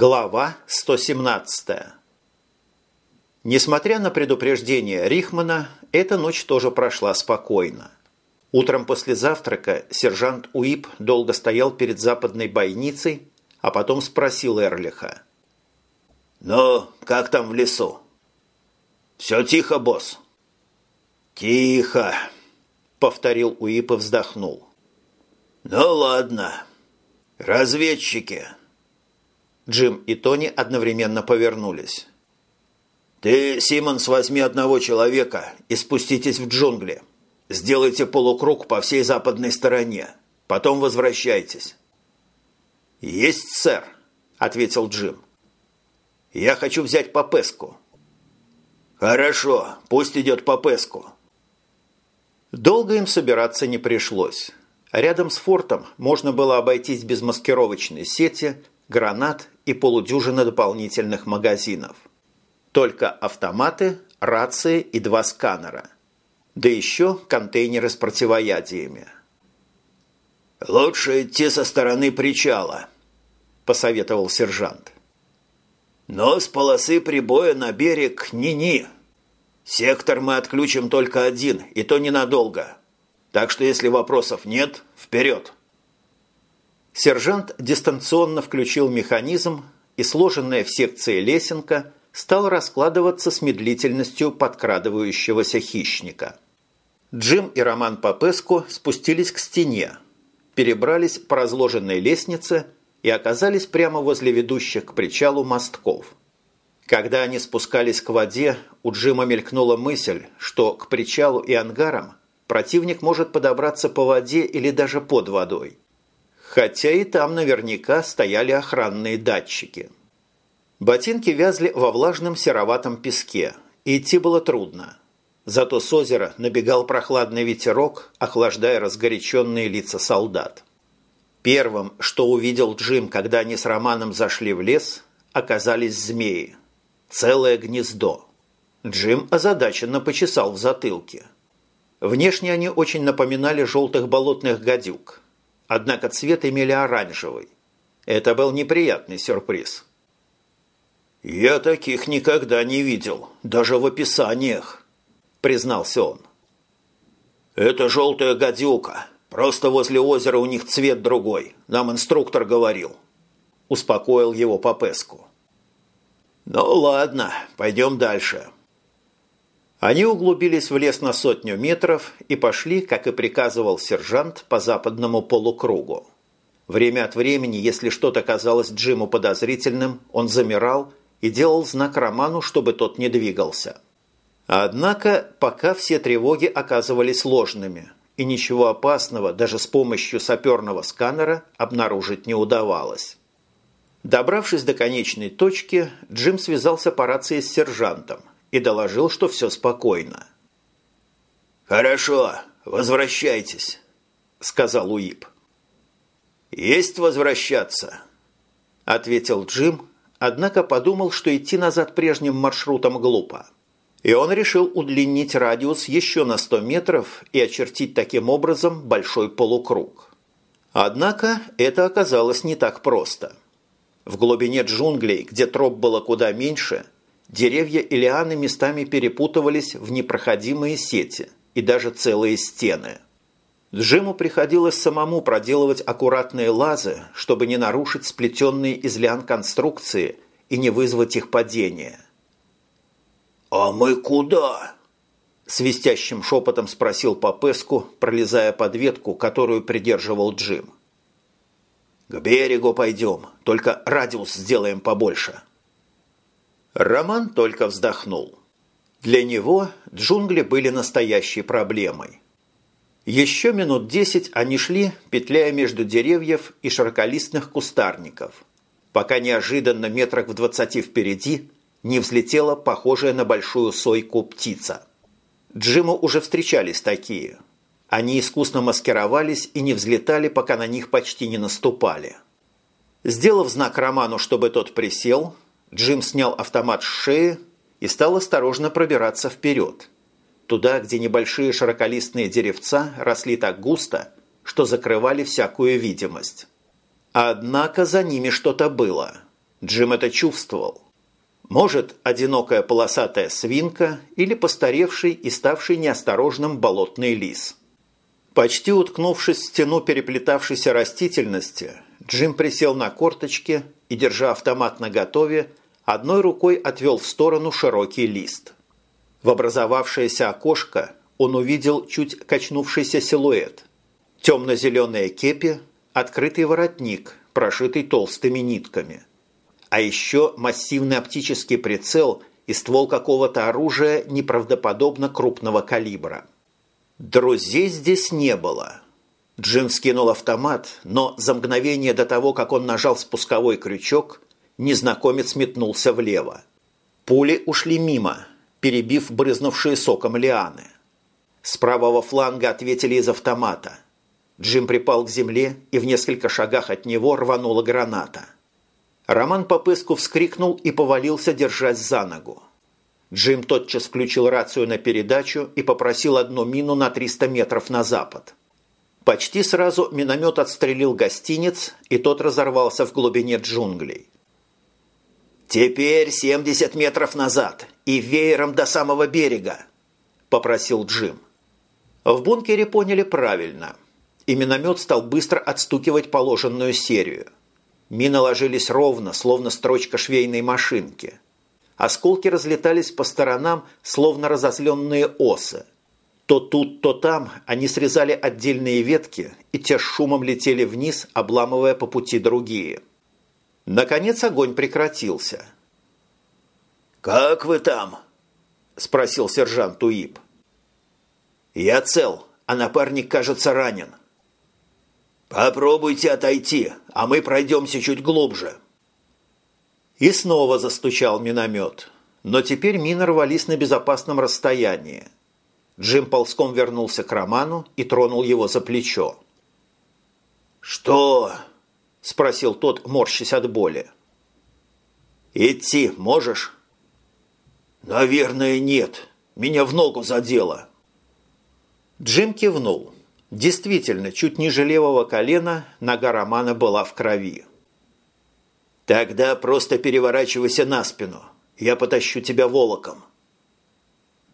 Глава 117 Несмотря на предупреждение Рихмана, эта ночь тоже прошла спокойно. Утром после завтрака сержант Уип долго стоял перед западной бойницей, а потом спросил Эрлиха. «Ну, как там в лесу?» «Все тихо, босс». «Тихо», — повторил Уип и вздохнул. «Ну ладно. Разведчики». Джим и Тони одновременно повернулись. «Ты, Симмонс, возьми одного человека и спуститесь в джунгли. Сделайте полукруг по всей западной стороне. Потом возвращайтесь». «Есть, сэр», — ответил Джим. «Я хочу взять Попеску». «Хорошо, пусть идет Попеску». Долго им собираться не пришлось. Рядом с фортом можно было обойтись без маскировочной сети, гранат и полудюжины дополнительных магазинов. Только автоматы, рации и два сканера. Да еще контейнеры с противоядиями. «Лучше идти со стороны причала», – посоветовал сержант. «Но с полосы прибоя на берег ни-ни. Сектор мы отключим только один, и то ненадолго. Так что если вопросов нет, вперед!» Сержант дистанционно включил механизм, и сложенная в секции лесенка стала раскладываться с медлительностью подкрадывающегося хищника. Джим и Роман Попеску спустились к стене, перебрались по разложенной лестнице и оказались прямо возле ведущих к причалу мостков. Когда они спускались к воде, у Джима мелькнула мысль, что к причалу и ангарам противник может подобраться по воде или даже под водой. Хотя и там наверняка стояли охранные датчики. Ботинки вязли во влажном сероватом песке, и идти было трудно. Зато с озера набегал прохладный ветерок, охлаждая разгоряченные лица солдат. Первым, что увидел Джим, когда они с Романом зашли в лес, оказались змеи. Целое гнездо. Джим озадаченно почесал в затылке. Внешне они очень напоминали желтых болотных гадюк, однако цвет имели оранжевый. Это был неприятный сюрприз. «Я таких никогда не видел, даже в описаниях», – признался он. «Это желтая гадюка. Просто возле озера у них цвет другой. Нам инструктор говорил». Успокоил его Попеску. «Ну ладно, пойдем дальше». Они углубились в лес на сотню метров и пошли, как и приказывал сержант, по западному полукругу. Время от времени, если что-то казалось Джиму подозрительным, он замирал и делал знак Роману, чтобы тот не двигался. Однако пока все тревоги оказывались ложными, и ничего опасного даже с помощью саперного сканера обнаружить не удавалось. Добравшись до конечной точки, Джим связался по рации с сержантом – и доложил, что все спокойно. «Хорошо, возвращайтесь», – сказал Уип. «Есть возвращаться», – ответил Джим, однако подумал, что идти назад прежним маршрутом глупо. И он решил удлинить радиус еще на 100 метров и очертить таким образом большой полукруг. Однако это оказалось не так просто. В глубине джунглей, где троп было куда меньше – Деревья и лианы местами перепутывались в непроходимые сети и даже целые стены. Джиму приходилось самому проделывать аккуратные лазы, чтобы не нарушить сплетенные из лиан конструкции и не вызвать их падения. «А мы куда?» Свистящим шепотом спросил Попеску, пролезая под ветку, которую придерживал Джим. «К берегу пойдем, только радиус сделаем побольше», Роман только вздохнул. Для него джунгли были настоящей проблемой. Еще минут десять они шли, петляя между деревьев и широколистных кустарников, пока неожиданно метрах в двадцати впереди не взлетела похожая на большую сойку птица. Джиму уже встречались такие. Они искусно маскировались и не взлетали, пока на них почти не наступали. Сделав знак Роману, чтобы тот присел, Джим снял автомат с шеи и стал осторожно пробираться вперед. Туда, где небольшие широколистные деревца росли так густо, что закрывали всякую видимость. Однако за ними что-то было. Джим это чувствовал. Может, одинокая полосатая свинка или постаревший и ставший неосторожным болотный лис. Почти уткнувшись в стену переплетавшейся растительности, Джим присел на корточки и, держа автомат наготове, одной рукой отвел в сторону широкий лист. В образовавшееся окошко он увидел чуть качнувшийся силуэт. Темно-зеленые кепи, открытый воротник, прошитый толстыми нитками. А еще массивный оптический прицел и ствол какого-то оружия неправдоподобно крупного калибра. Друзей здесь не было. Джим скинул автомат, но за мгновение до того, как он нажал спусковой крючок, незнакомец метнулся влево. Пули ушли мимо, перебив брызнувшие соком лианы. С правого фланга ответили из автомата. Джим припал к земле, и в несколько шагах от него рванула граната. Роман Попыску вскрикнул и повалился, держась за ногу. Джим тотчас включил рацию на передачу и попросил одну мину на 300 метров на запад. Почти сразу миномет отстрелил гостиниц, и тот разорвался в глубине джунглей. «Теперь 70 метров назад и веером до самого берега», – попросил Джим. В бункере поняли правильно, и миномет стал быстро отстукивать положенную серию. Мины ложились ровно, словно строчка швейной машинки. Осколки разлетались по сторонам, словно разозленные осы. То тут, то там они срезали отдельные ветки, и те шумом летели вниз, обламывая по пути другие. Наконец огонь прекратился. «Как вы там?» – спросил сержант Уип. «Я цел, а напарник, кажется, ранен». «Попробуйте отойти, а мы пройдемся чуть глубже». И снова застучал миномет, но теперь мины рвались на безопасном расстоянии. Джим ползком вернулся к Роману и тронул его за плечо. «Что?» – спросил тот, морщась от боли. «Идти можешь?» «Наверное, нет. Меня в ногу задело». Джим кивнул. Действительно, чуть ниже левого колена нога Романа была в крови. «Тогда просто переворачивайся на спину. Я потащу тебя волоком».